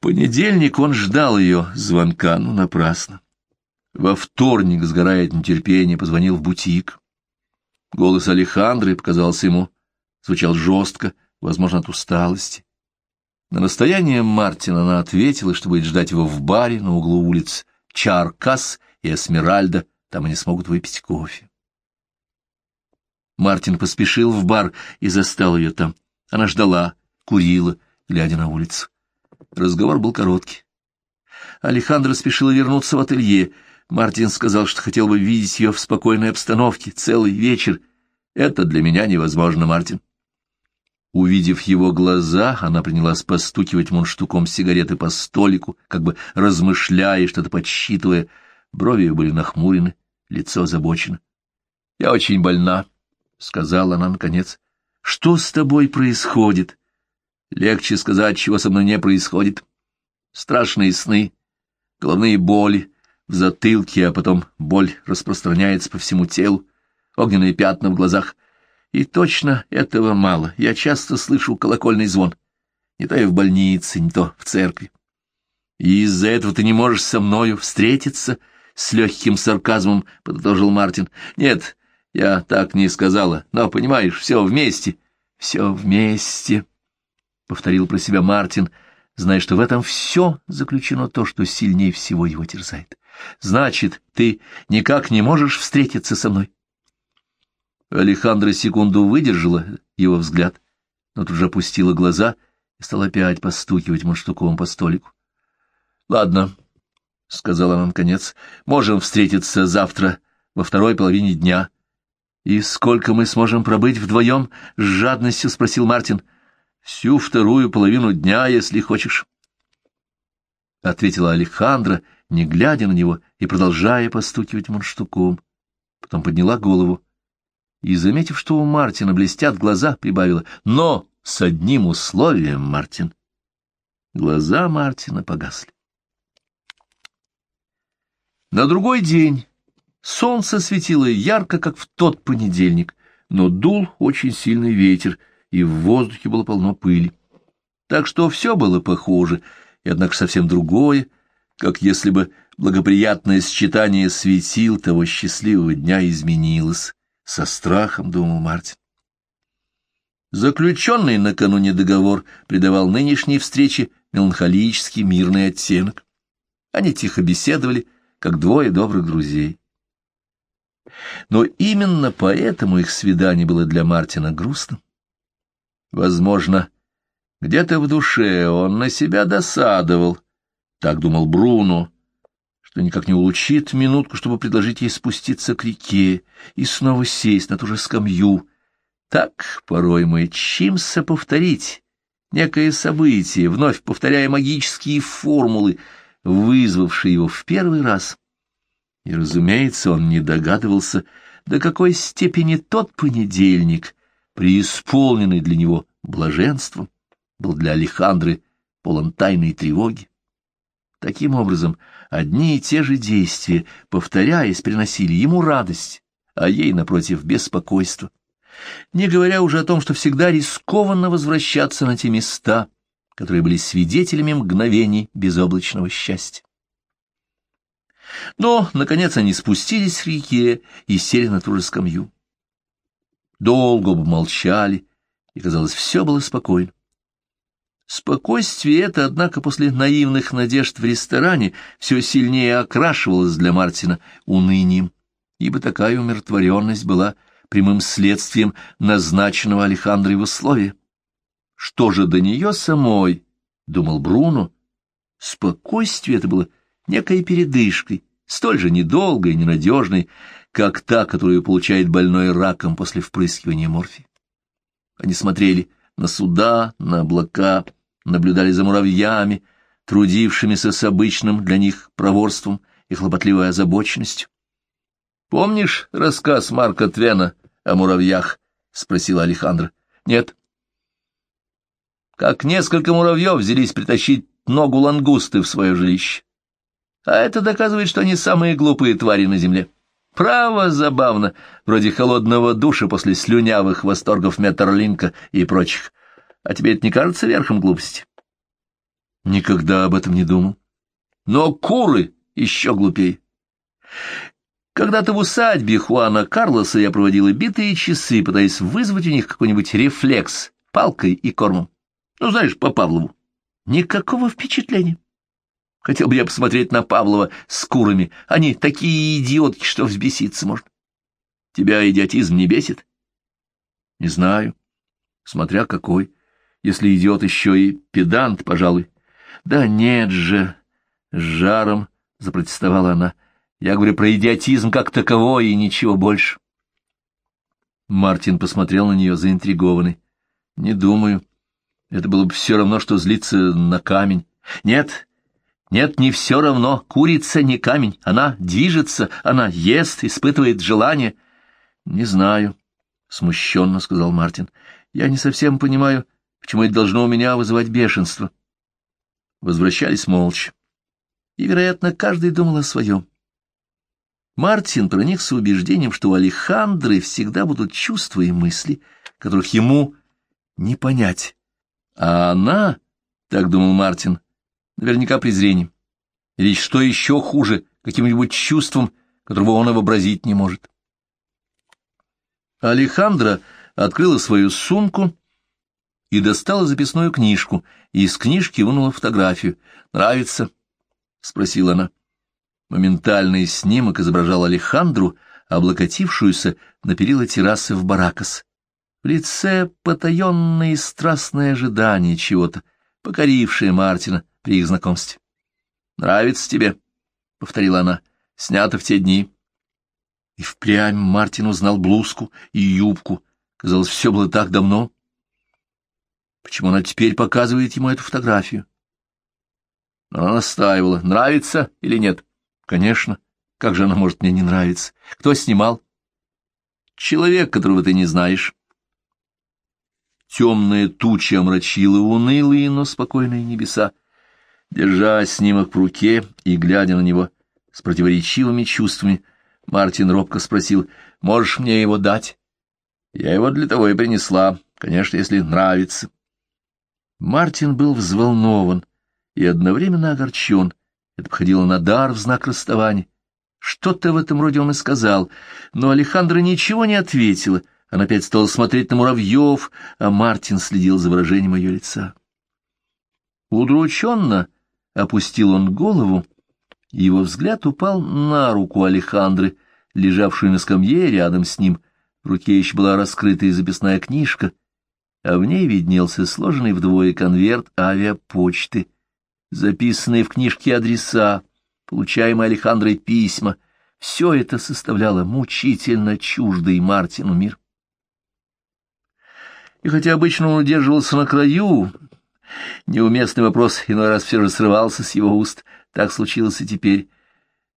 Понедельник он ждал ее звонка, но напрасно. Во вторник, сгорая от нетерпения, позвонил в бутик. Голос Алехандры показался ему, звучал жестко, возможно, от усталости. На настояние Мартина она ответила, что будет ждать его в баре на углу улиц Чаркас и Эсмеральда, там они смогут выпить кофе. Мартин поспешил в бар и застал ее там. Она ждала, курила, глядя на улицу. Разговор был короткий. Алехандро спешила вернуться в ателье. Мартин сказал, что хотел бы видеть ее в спокойной обстановке целый вечер. Это для меня невозможно, Мартин. Увидев его глаза, она принялась постукивать мундштуком сигареты по столику, как бы размышляя, что-то подсчитывая. Брови были нахмурены, лицо озабочено. — Я очень больна, — сказала она наконец. — Что с тобой происходит? Легче сказать, чего со мной не происходит. Страшные сны, головные боли в затылке, а потом боль распространяется по всему телу, огненные пятна в глазах. И точно этого мало. Я часто слышу колокольный звон. Не то и в больнице, не то в церкви. И из-за этого ты не можешь со мною встретиться, — с легким сарказмом подытожил Мартин. Нет, я так не сказала, но, понимаешь, все вместе. Все вместе повторил про себя Мартин, зная, что в этом все заключено то, что сильнее всего его терзает. Значит, ты никак не можешь встретиться со мной. Алехандра секунду выдержала его взгляд, но тут же опустила глаза и стала опять постукивать мундштуком по столику. — Ладно, — сказала она наконец, — можем встретиться завтра во второй половине дня. — И сколько мы сможем пробыть вдвоем? — с жадностью спросил Мартин. — Всю вторую половину дня, если хочешь. — ответила Алехандра, не глядя на него и продолжая постукивать мундштуком. Потом подняла голову и, заметив, что у Мартина блестят глаза, прибавила «Но с одним условием, Мартин». Глаза Мартина погасли. На другой день солнце светило ярко, как в тот понедельник, но дул очень сильный ветер — и в воздухе было полно пыли. Так что все было похоже, и однако совсем другое, как если бы благоприятное считание светил того счастливого дня изменилось. Со страхом думал Мартин. Заключенный накануне договор придавал нынешней встрече меланхолический мирный оттенок. Они тихо беседовали, как двое добрых друзей. Но именно поэтому их свидание было для Мартина грустным. Возможно, где-то в душе он на себя досадовал, так думал Бруно, что никак не улучит минутку, чтобы предложить ей спуститься к реке и снова сесть на ту же скамью. Так порой мы чимся повторить некое событие, вновь повторяя магические формулы, вызвавшие его в первый раз. И, разумеется, он не догадывался, до какой степени тот понедельник — преисполненный для него блаженством, был для Алехандры полон тайной тревоги. Таким образом, одни и те же действия, повторяясь, приносили ему радость, а ей, напротив, беспокойство. Не говоря уже о том, что всегда рискованно возвращаться на те места, которые были свидетелями мгновений безоблачного счастья. Но, наконец, они спустились в реке и сели на ту же скамью. Долго оба молчали, и, казалось, все было спокойно. Спокойствие это, однако, после наивных надежд в ресторане все сильнее окрашивалось для Мартина унынием, ибо такая умиротворенность была прямым следствием назначенного Алехандрой условия. Что же до нее самой, — думал Бруно, — спокойствие это было некой передышкой, столь же недолгой и ненадежной, как та, которую получает больной раком после впрыскивания морфия. Они смотрели на суда, на облака, наблюдали за муравьями, трудившимися с обычным для них проворством и хлопотливой озабоченностью. — Помнишь рассказ Марка Твена о муравьях? — спросила Алехандра. — Нет. — Как несколько муравьев взялись притащить ногу лангусты в свое жилище. А это доказывает, что они самые глупые твари на земле. — Право забавно, вроде холодного душа после слюнявых восторгов Метерлинка и прочих. А тебе это не кажется верхом глупости? Никогда об этом не думал. Но куры еще глупее. Когда-то в усадьбе Хуана Карлоса я проводила битые часы, пытаясь вызвать у них какой-нибудь рефлекс палкой и кормом. Ну, знаешь, по Павлову. Никакого впечатления. Хотел бы я посмотреть на Павлова с курами. Они такие идиотки, что взбеситься можно. Тебя идиотизм не бесит? Не знаю. Смотря какой. Если идиот еще и педант, пожалуй. Да нет же, с жаром запротестовала она. Я говорю про идиотизм как таковой и ничего больше. Мартин посмотрел на нее заинтригованный. Не думаю. Это было бы все равно, что злиться на камень. Нет, нет, не все равно. Курица не камень. Она движется, она ест, испытывает желание. Не знаю, — смущенно сказал Мартин. Я не совсем понимаю, почему это должно у меня вызывать бешенство. Возвращались молча. И, вероятно, каждый думал о своем. Мартин проникся убеждением, что у Алехандры всегда будут чувства и мысли, которых ему не понять. А она, так думал Мартин, наверняка презрением. Или что еще хуже, каким-нибудь чувством, которого он вообразить не может. Алехандра открыла свою сумку и достала записную книжку, и из книжки вынула фотографию. «Нравится?» — спросила она. Моментальный снимок изображал Алехандру, облокотившуюся на перила террасы в Баракас. В лице потаенное и страстное ожидание чего-то, покорившее Мартина при их знакомстве. «Нравится тебе?» — повторила она. «Снято в те дни». И впрямь Мартин узнал блузку и юбку. Казалось, все было так давно. Почему она теперь показывает ему эту фотографию? Она настаивала, нравится или нет. Конечно, как же она может мне не нравиться? Кто снимал? Человек, которого ты не знаешь. Темная туча омрачила унылые, но спокойные небеса. Держа снимок в руке и глядя на него с противоречивыми чувствами, Мартин робко спросил, «Можешь мне его дать?» «Я его для того и принесла, конечно, если нравится». Мартин был взволнован и одновременно огорчен. Это походило на дар в знак расставания. Что-то в этом роде он и сказал, но Алехандра ничего не ответила. Она опять стала смотреть на муравьев, а Мартин следил за выражением ее лица. Удрученно опустил он голову, и его взгляд упал на руку Алехандры, лежавшую на скамье рядом с ним. В руке еще была раскрытая записная книжка, а в ней виднелся сложенный вдвое конверт авиапочты, записанные в книжке адреса, получаемые Алехандрой письма. Все это составляло мучительно чуждый Мартину мир. И хотя обычно он удерживался на краю, неуместный вопрос иной раз все же срывался с его уст, так случилось и теперь.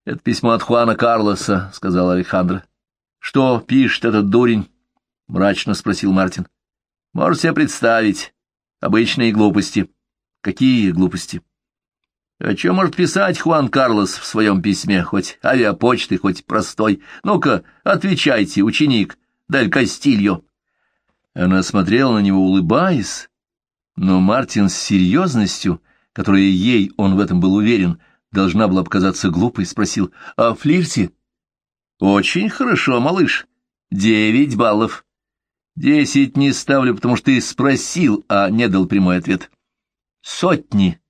«Это письмо от Хуана Карлоса», — сказал Алехандро. «Что пишет этот дурень?» — мрачно спросил Мартин. «Можешь себе представить. Обычные глупости». «Какие глупости?» «О чем может писать Хуан Карлос в своем письме? Хоть авиапочты, хоть простой. Ну-ка, отвечайте, ученик, Дель Кастильо». Она смотрела на него, улыбаясь, но Мартин с серьезностью, которой ей, он в этом был уверен, должна была показаться глупой, спросил, «А флирте?» «Очень хорошо, малыш. Девять баллов». «Десять не ставлю, потому что ты спросил, а не дал прямой ответ». «Сотни,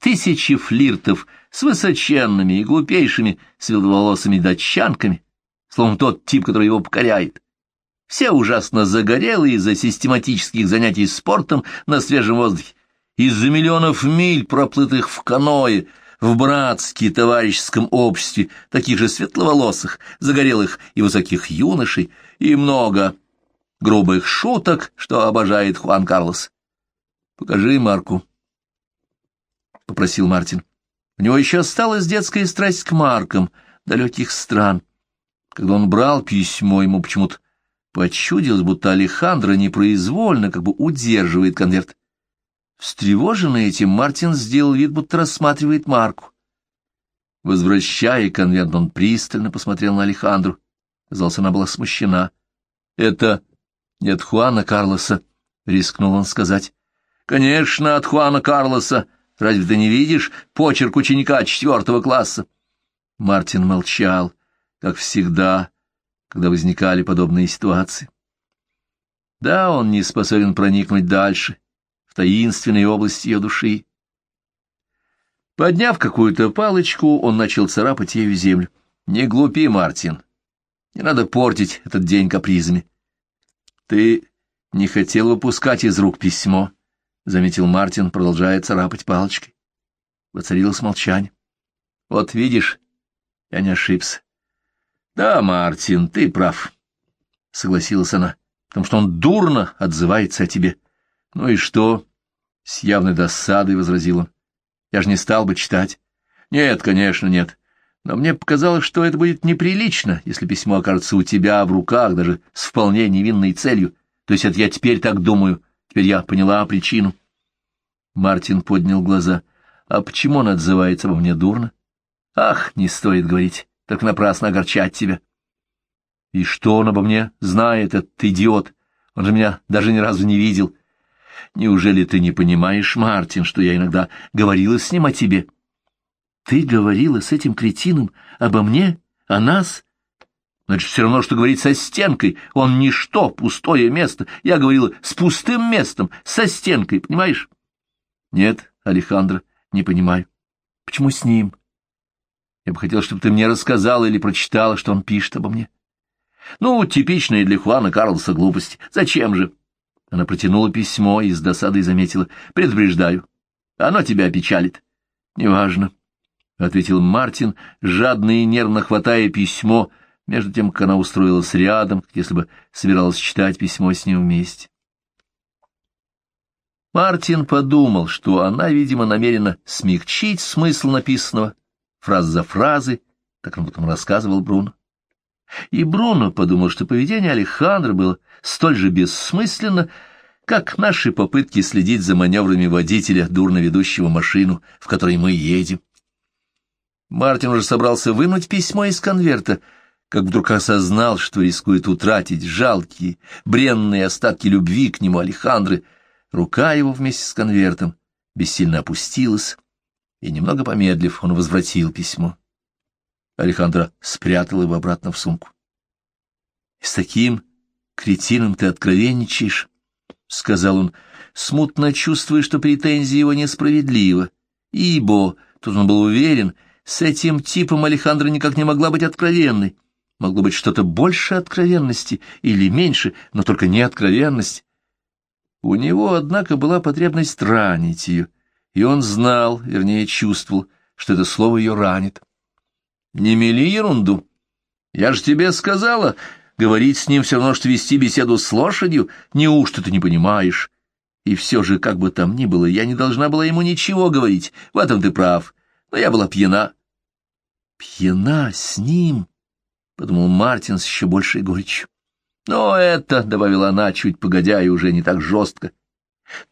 тысячи флиртов с высоченными и глупейшими светловолосыми датчанками, словно тот тип, который его покоряет». Все ужасно загорелые из-за систематических занятий спортом на свежем воздухе, из-за миллионов миль, проплытых в каное, в братске товарищеском обществе таких же светловолосых, загорелых и высоких юношей, и много грубых шуток, что обожает Хуан Карлос. «Покажи Марку», — попросил Мартин. У него еще осталась детская страсть к маркам далеких стран. Когда он брал письмо, ему почему-то Почудилось, будто Алехандро непроизвольно как бы удерживает конверт. Встревоженный этим, Мартин сделал вид, будто рассматривает марку. Возвращая конверт, он пристально посмотрел на Алехандру. Казалось, она была смущена. — Это не от Хуана Карлоса, — рискнул он сказать. — Конечно, от Хуана Карлоса, — Разве ты не видишь почерк ученика четвертого класса? Мартин молчал, как всегда, когда возникали подобные ситуации. Да, он не способен проникнуть дальше, в таинственные области ее души. Подняв какую-то палочку, он начал царапать ею землю. «Не глупи, Мартин. Не надо портить этот день капризами. Ты не хотел выпускать из рук письмо, — заметил Мартин, продолжая царапать палочкой. Воцарилось молчание. Вот видишь, я не ошибся. Да, Мартин, ты прав, — согласилась она, — потому что он дурно отзывается о тебе. Ну и что? — с явной досадой возразил он. Я же не стал бы читать. Нет, конечно, нет. Но мне показалось, что это будет неприлично, если письмо окажется у тебя в руках, даже с вполне невинной целью. То есть это я теперь так думаю. Теперь я поняла причину. Мартин поднял глаза. А почему он отзывается обо мне дурно? Ах, не стоит говорить, так напрасно огорчать тебя. И что он обо мне знает, этот идиот? Он же меня даже ни разу не видел. Неужели ты не понимаешь, Мартин, что я иногда говорила с ним о тебе? Ты говорила с этим кретином обо мне, о нас? Значит, все равно, что говорить со стенкой. Он ничто, пустое место. Я говорила с пустым местом, со стенкой, понимаешь? Нет, Алехандро, не понимаю. Почему с ним? Я бы хотел, чтобы ты мне рассказала или прочитала, что он пишет обо мне. Ну, типичная для Хуана Карлоса глупость. Зачем же? Она протянула письмо и с досадой заметила. Предупреждаю. Оно тебя опечалит. Неважно, — ответил Мартин, жадно и нервно хватая письмо, между тем, как она устроилась рядом, если бы собиралась читать письмо с ним вместе. Мартин подумал, что она, видимо, намерена смягчить смысл написанного, фраз за фразой, как он потом рассказывал Бруно. И Бруно подумал, что поведение Алехандра было столь же бессмысленно, как наши попытки следить за маневрами водителя, дурно ведущего машину, в которой мы едем. Мартин уже собрался вынуть письмо из конверта, как вдруг осознал, что рискует утратить жалкие, бренные остатки любви к нему Алехандры. Рука его вместе с конвертом бессильно опустилась, и, немного помедлив, он возвратил письмо. Алехандро спрятал его обратно в сумку. — С таким кретином ты откровенничаешь, — сказал он, смутно чувствуя, что претензия его несправедлива, ибо, тут он был уверен, с этим типом Алехандро никак не могла быть откровенной. Могло быть что-то больше откровенности или меньше, но только не откровенность. У него, однако, была потребность ранить ее, и он знал, вернее, чувствовал, что это слово ее ранит. Не мели ерунду. Я же тебе сказала, говорить с ним все равно, что вести беседу с лошадью. Неужто ты не понимаешь? И все же, как бы там ни было, я не должна была ему ничего говорить. В этом ты прав. Но я была пьяна. Пьяна с ним, — подумал Мартин с еще большей горечью. Но это, — добавила она, чуть погодя и уже не так жестко, —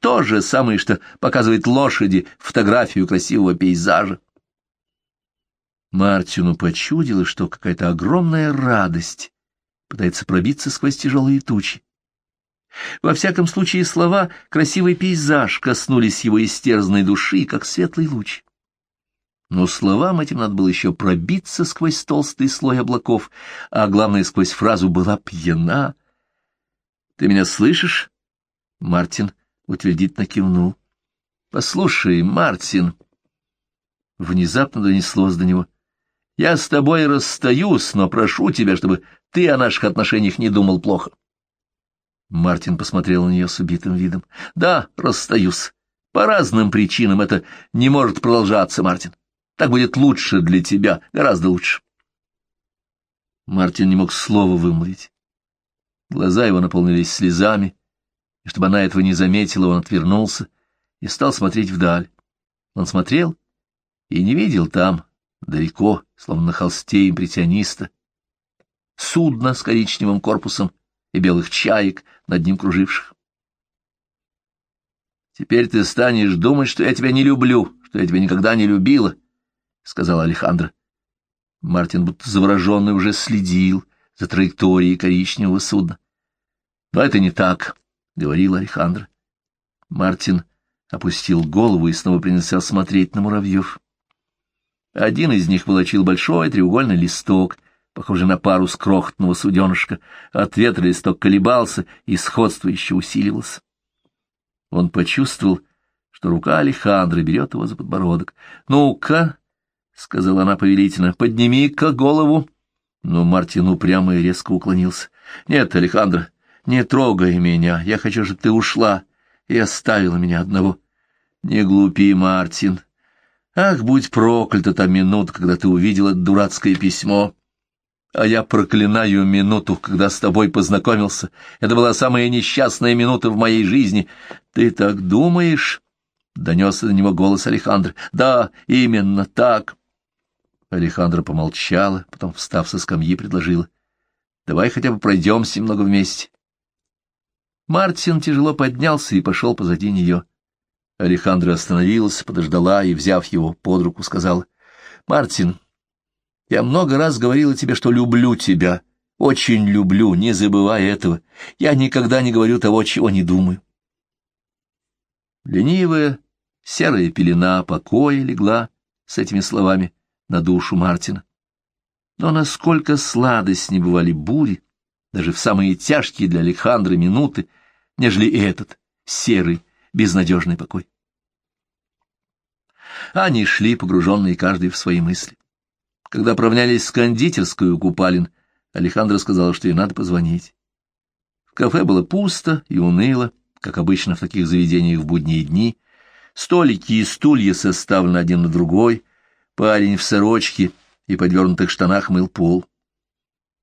то же самое, что показывает лошади фотографию красивого пейзажа. Мартину почудилось, что какая-то огромная радость пытается пробиться сквозь тяжелые тучи. Во всяком случае, слова «красивый пейзаж» коснулись его истерзанной души, как светлый луч. Но словам этим надо было еще пробиться сквозь толстый слой облаков, а главное, сквозь фразу «была пьяна». «Ты меня слышишь?» Мартин утвердительно кивнул. «Послушай, Мартин...» Внезапно донеслось до него — я с тобой расстаюсь, но прошу тебя, чтобы ты о наших отношениях не думал плохо. Мартин посмотрел на нее с убитым видом. Да, расстаюсь. По разным причинам это не может продолжаться, Мартин. Так будет лучше для тебя, гораздо лучше. Мартин не мог слова вымолвить. Глаза его наполнились слезами, и чтобы она этого не заметила, он отвернулся и стал смотреть вдаль. Он смотрел и не видел там, далеко, словно на холсте импрессиониста, судно с коричневым корпусом и белых чаек, над ним круживших. «Теперь ты станешь думать, что я тебя не люблю, что я тебя никогда не любила», — сказала Алехандро. Мартин, будто завороженный, уже следил за траекторией коричневого судна. «Но это не так», — говорил Алехандро. Мартин опустил голову и снова принялся смотреть на муравьев. Один из них волочил большой треугольный листок, похожий на парус крохотного суденышка. От ветра листок колебался, и сходство еще усиливалось. Он почувствовал, что рука Алехандры берет его за подбородок. «Ну-ка», — сказала она повелительно, — «подними-ка голову». Но Мартин упрямо и резко уклонился. «Нет, Алехандра, не трогай меня, я хочу, чтобы ты ушла и оставила меня одного». «Не глупи, Мартин. Ах, будь проклята та минута, когда ты увидела дурацкое письмо. А я проклинаю минуту, когда с тобой познакомился. Это была самая несчастная минута в моей жизни. Ты так думаешь?» Донесся до него голос Алехандра. «Да, именно так». Алехандра помолчала, потом, встав со скамьи, предложила. «Давай хотя бы пройдемся немного вместе». Мартин тяжело поднялся и пошел позади нее. Алехандра остановилась, подождала и, взяв его под руку, сказала. «Мартин, я много раз говорила тебе, что люблю тебя, очень люблю, не забывай этого. Я никогда не говорю того, чего не думаю». Ленивая серая пелена покоя легла с этими словами на душу Мартина. Но насколько сладостнее бывали бури, даже в самые тяжкие для Александра минуты, нежели этот серый, безнадежный покой. Они шли, погруженные каждый в свои мысли. Когда провнялись с кондитерской у Купалин, Александра сказала, что ей надо позвонить. В кафе было пусто и уныло, как обычно в таких заведениях в будние дни. Столики и стулья составлены один на другой, Парень в сорочке и подвернутых штанах мыл пол.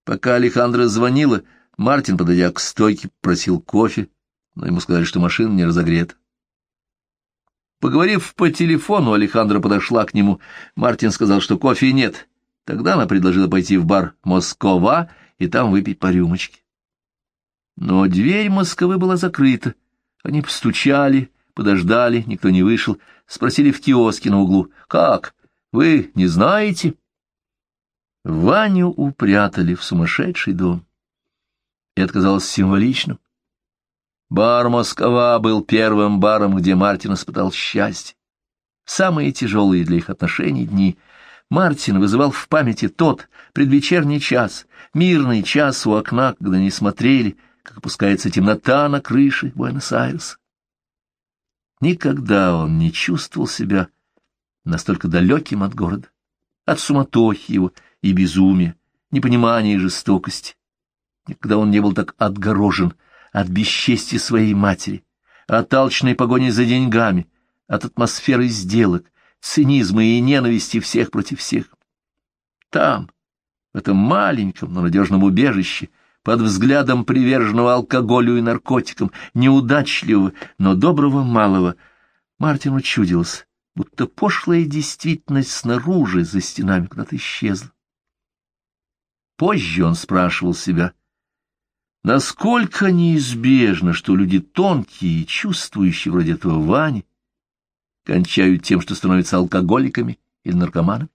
Пока Алехандра звонила, Мартин, подойдя к стойке, просил кофе, но ему сказали, что машина не разогрета. Поговорив по телефону, Алехандра подошла к нему. Мартин сказал, что кофе нет. Тогда она предложила пойти в бар «Москова» и там выпить по рюмочке. Но дверь Москвы была закрыта. Они постучали, подождали, никто не вышел, спросили в киоске на углу. «Как? Вы не знаете? Ваню упрятали в сумасшедший дом. Это казалось символичным. Бар Москва был первым баром, где Мартин испытал счастье. Самые тяжелые для их отношений дни Мартин вызывал в памяти тот предвечерний час, мирный час у окна, когда они смотрели, как опускается темнота на крыше Буэнос-Айреса. Никогда он не чувствовал себя настолько далеким от города, от суматохи его и безумия, непонимания и жестокости. Никогда он не был так отгорожен от бесчестия своей матери, от алчной погони за деньгами, от атмосферы сделок, цинизма и ненависти всех против всех. Там, в этом маленьком, но надежном убежище, под взглядом приверженного алкоголю и наркотикам, неудачливого, но доброго малого, Мартину чудилось, будто пошлая действительность снаружи, за стенами, куда-то исчезла. Позже он спрашивал себя, насколько неизбежно, что люди тонкие и чувствующие вроде этого Вани кончают тем, что становятся алкоголиками или наркоманами.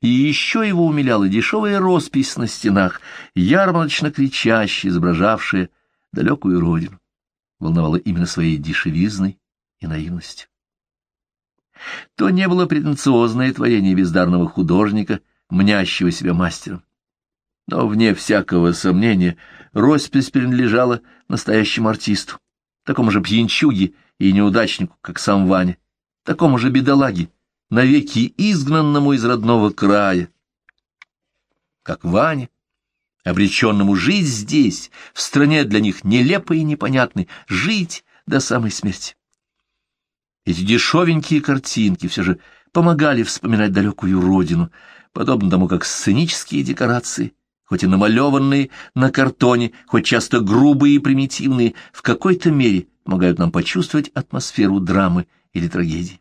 И еще его умиляла дешевая роспись на стенах, ярмарочно кричащая, изображавшая далекую родину. Волновала именно своей дешевизной и наивностью то не было претенциозное творение бездарного художника, мнящего себя мастером. Но, вне всякого сомнения, роспись принадлежала настоящему артисту, такому же пьянчуге и неудачнику, как сам Ваня, такому же бедолаге, навеки изгнанному из родного края, как Ваня, обреченному жить здесь, в стране для них нелепой и непонятной, жить до самой смерти. Эти дешевенькие картинки все же помогали вспоминать далекую родину, подобно тому, как сценические декорации, хоть и намалеванные на картоне, хоть часто грубые и примитивные, в какой-то мере помогают нам почувствовать атмосферу драмы или трагедии.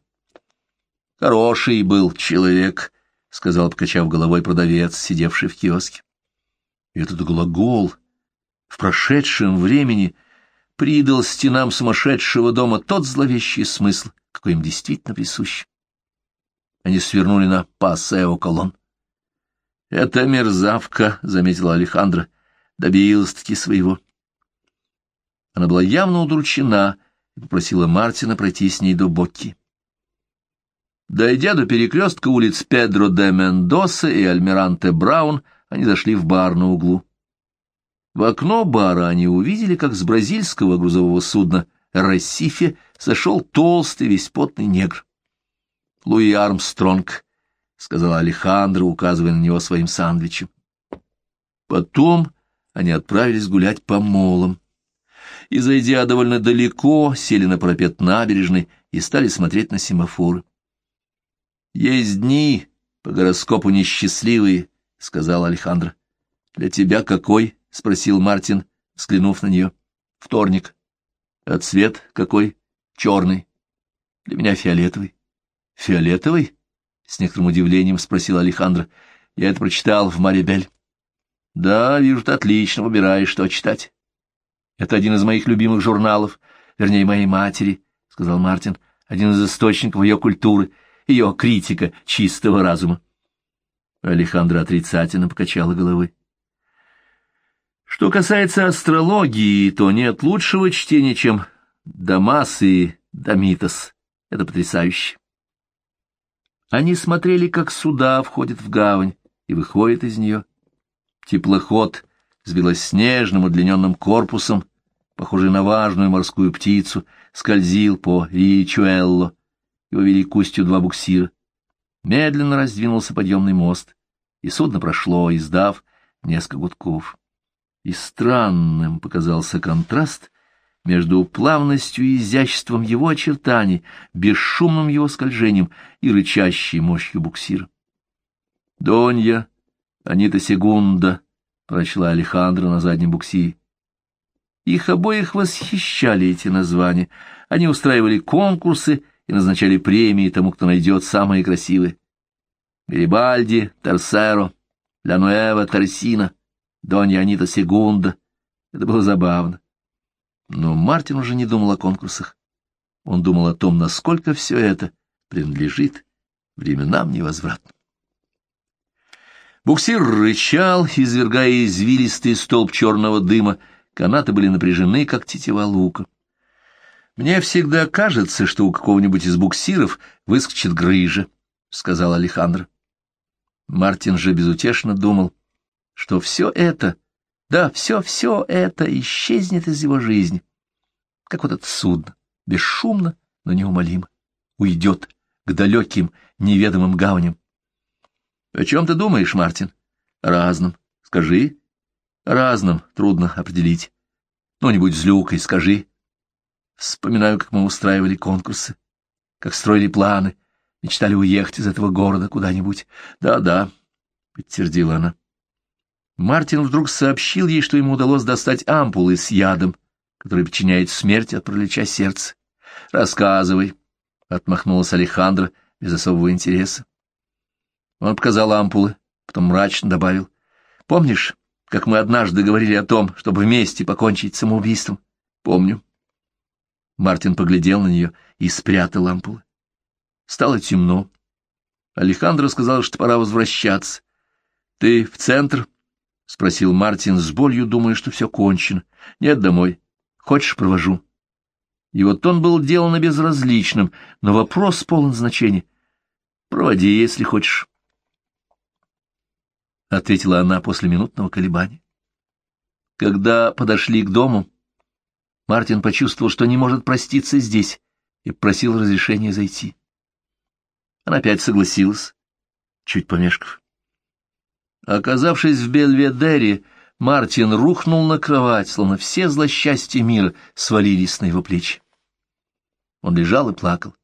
«Хороший был человек», — сказал, покачав головой продавец, сидевший в киоске. Этот глагол в прошедшем времени придал стенам сумасшедшего дома тот зловещий смысл, какой им действительно присущ. Они свернули на Пассео «Это мерзавка», — заметила Алехандра, — добилась-таки своего. Она была явно удручена и попросила Мартина пройти с ней до Бокки. Дойдя до перекрестка улиц Педро де Мендоса и Альмиранте Браун, они зашли в бар на углу. В окно бара они увидели, как с бразильского грузового судна «Рассифе» сошел толстый, весь потный негр. «Луи Армстронг», — сказала Алехандро, указывая на него своим сандвичем. Потом они отправились гулять по молам. И, зайдя довольно далеко, сели на парапет набережной и стали смотреть на семафоры. «Есть дни, по гороскопу несчастливые», — сказал Александр. «Для тебя какой?» — спросил Мартин, взглянув на нее. «Вторник». «А цвет какой?» «Черный». «Для меня фиолетовый». «Фиолетовый?» — с некоторым удивлением спросил Александр. «Я это прочитал в Марибель». «Да, вижу, ты отлично выбираешь, что читать». «Это один из моих любимых журналов, вернее, моей матери», — сказал Мартин, — «один из источников ее культуры» ее критика чистого разума. Алехандра отрицательно покачала головой. Что касается астрологии, то нет лучшего чтения, чем Дамас и Дамитас. Это потрясающе. Они смотрели, как суда входят в гавань и выходят из нее. Теплоход с белоснежным удлиненным корпусом, похожий на важную морскую птицу, скользил по Ричуэлло, его вели к устью два буксира. Медленно раздвинулся подъемный мост, и судно прошло, издав несколько гудков. И странным показался контраст между плавностью и изяществом его очертаний, бесшумным его скольжением и рычащей мощью буксира. «Донья, Анита Сегунда», — прочла Алехандро на заднем буксире. Их обоих восхищали эти названия. Они устраивали конкурсы и назначали премии тому, кто найдет самые красивые. Гарибальди, Терсеро, Лянуэва, Торсина, Донья Анита Сегунда. Это было забавно. Но Мартин уже не думал о конкурсах. Он думал о том, насколько все это принадлежит временам невозвратным. Буксир рычал, извергая извилистый столб черного дыма, канаты были напряжены, как тетива лука. Мне всегда кажется, что у какого-нибудь из буксиров выскочит грыжа, — сказал Алехандро. Мартин же безутешно думал, что все это, да, все-все это исчезнет из его жизни, как вот это судно, бесшумно, но неумолимо, уйдет к далеким, неведомым гаваням. — О чем ты думаешь, Мартин? — Разным. Скажи. — Разным, трудно определить. Ну-нибудь злюкой скажи. Вспоминаю, как мы устраивали конкурсы, как строили планы, мечтали уехать из этого города куда-нибудь. Да-да, — подтвердила она. Мартин вдруг сообщил ей, что ему удалось достать ампулы с ядом, который причиняет смерть от пролеча сердца. «Рассказывай», — отмахнулась Алехандро без особого интереса. Он показал ампулы, потом мрачно добавил. «Помнишь, как мы однажды говорили о том, чтобы вместе покончить самоубийством?» «Помню». Мартин поглядел на нее и спрятал ампулы. Стало темно. Алехандро сказал, что пора возвращаться. — Ты в центр? — спросил Мартин с болью, думая, что все кончено. — Нет, домой. Хочешь, провожу? И вот он был деланно безразличным, но вопрос полон значения. — Проводи, если хочешь. — ответила она после минутного колебания. Когда подошли к дому, Мартин почувствовал, что не может проститься здесь, и просил разрешения зайти. Она опять согласилась, чуть помешков. Оказавшись в Бельведере, Мартин рухнул на кровать, словно все злосчастья мира свалились на его плечи. Он лежал и плакал.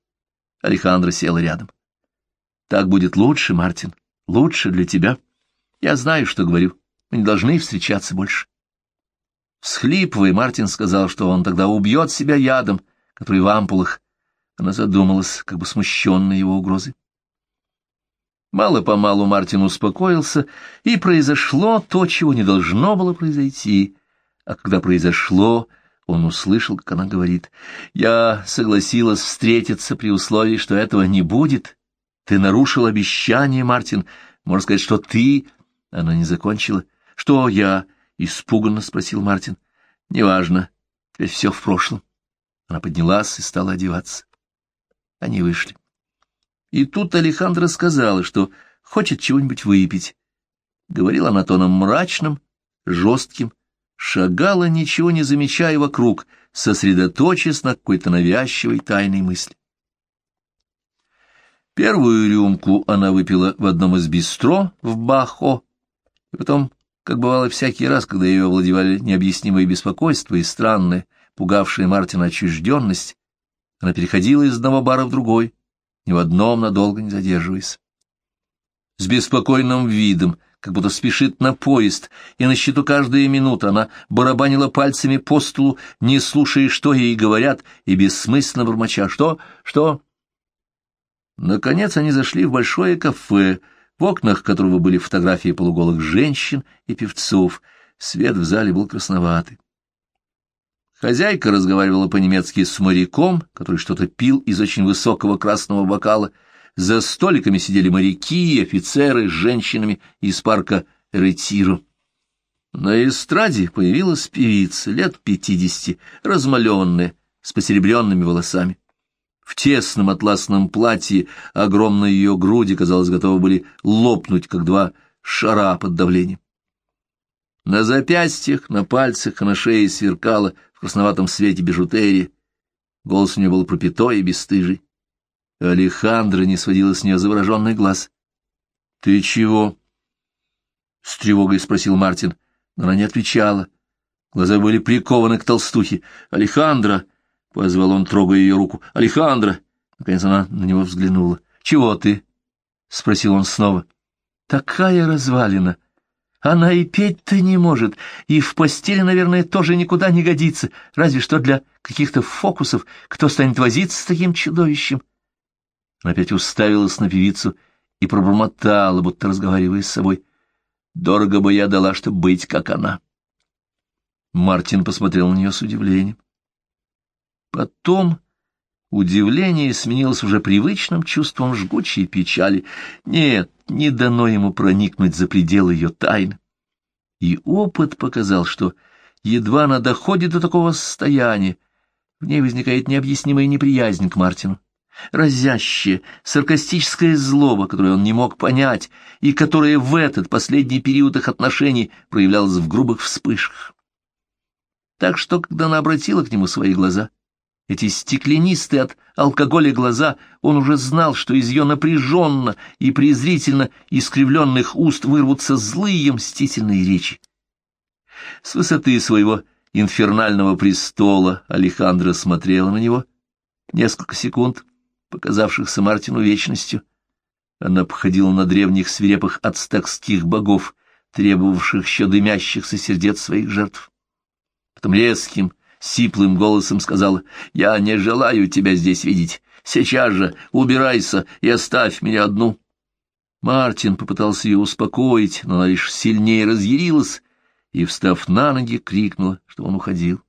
Алехандро села рядом. «Так будет лучше, Мартин, лучше для тебя. Я знаю, что говорю. Мы не должны встречаться больше. Всхлипывая, Мартин сказал, что он тогда убьет себя ядом, который в ампулах. Она задумалась, как бы смущенная его угрозой. Мало-помалу Мартин успокоился, и произошло то, чего не должно было произойти. А когда произошло, он услышал, как она говорит, «Я согласилась встретиться при условии, что этого не будет. Ты нарушил обещание, Мартин. Можно сказать, что ты...» Она не закончила. «Что я?» — испуганно спросил Мартин. — Неважно, теперь все в прошлом. Она поднялась и стала одеваться. Они вышли. И тут Алехандра сказала, что хочет чего-нибудь выпить. Говорила она тоном мрачным, жестким, шагала, ничего не замечая вокруг, сосредоточившись на какой-то навязчивой тайной мысли. Первую рюмку она выпила в одном из бистро в Бахо, и потом, как бывало всякий раз, когда ее овладевали необъяснимые беспокойства и странная, пугавшая Мартина отчужденность, она переходила из одного бара в другой, ни в одном надолго не задерживаясь. С беспокойным видом, как будто спешит на поезд, и на счету каждая минута она барабанила пальцами по столу, не слушая, что ей говорят, и бессмысленно бормоча «Что? Что?» Наконец они зашли в большое кафе, в окнах которого были фотографии полуголых женщин и певцов. Свет в зале был красноватый. Хозяйка разговаривала по-немецки с моряком, который что-то пил из очень высокого красного бокала. За столиками сидели моряки, офицеры с женщинами из парка Ретиро. На эстраде появилась певица лет пятидесяти, размаленная, с посеребренными волосами. В тесном атласном платье огромные ее груди, казалось, готовы были лопнуть, как два шара под давлением. На запястьях, на пальцах на шее сверкала в красноватом свете бижутерия. Голос у нее был пропитой и бесстыжий. Алехандро не сводила с нее завороженный глаз. — Ты чего? — с тревогой спросил Мартин, но она не отвечала. Глаза были прикованы к толстухе. — Алехандро! — позвал он, трогая ее руку. — Алехандро! Наконец она на него взглянула. — Чего ты? — спросил он снова. — Такая развалина! Она и петь-то не может, и в постели, наверное, тоже никуда не годится, разве что для каких-то фокусов. Кто станет возиться с таким чудовищем? Она опять уставилась на певицу и пробормотала, будто разговаривая с собой. Дорого бы я дала, чтобы быть, как она. Мартин посмотрел на нее с удивлением. Потом удивление сменилось уже привычным чувством жгучей печали. Нет, не дано ему проникнуть за пределы ее тайны. И опыт показал, что едва она доходит до такого состояния, в ней возникает необъяснимая неприязнь к Мартину, разящая, саркастическая злоба, которую он не мог понять, и которая в этот последний период их отношений проявлялась в грубых вспышках. Так что, когда она обратила к нему свои глаза — эти стеклянистые от алкоголя глаза, он уже знал, что из ее напряженно и презрительно искривленных уст вырвутся злые мстительные речи. С высоты своего инфернального престола Алехандро смотрела на него несколько секунд, показавшихся Мартину вечностью. Она походила на древних свирепых ацтекских богов, требовавших еще дымящихся сердец своих жертв. Потом резким, сиплым голосом сказала, «Я не желаю тебя здесь видеть. Сейчас же убирайся и оставь меня одну». Мартин попытался ее успокоить, но она лишь сильнее разъярилась и, встав на ноги, крикнула, что он уходил.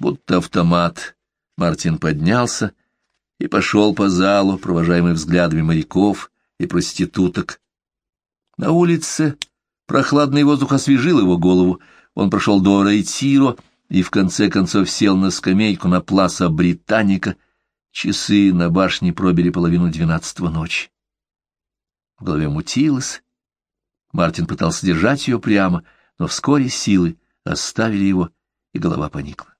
Будто автомат, Мартин поднялся и пошел по залу, провожаемый взглядами моряков и проституток. На улице прохладный воздух освежил его голову, он прошел до Рейтиро, и в конце концов сел на скамейку на пласа Британика. Часы на башне пробили половину двенадцатого ночи. В голове мутилось. Мартин пытался держать ее прямо, но вскоре силы оставили его, и голова поникла.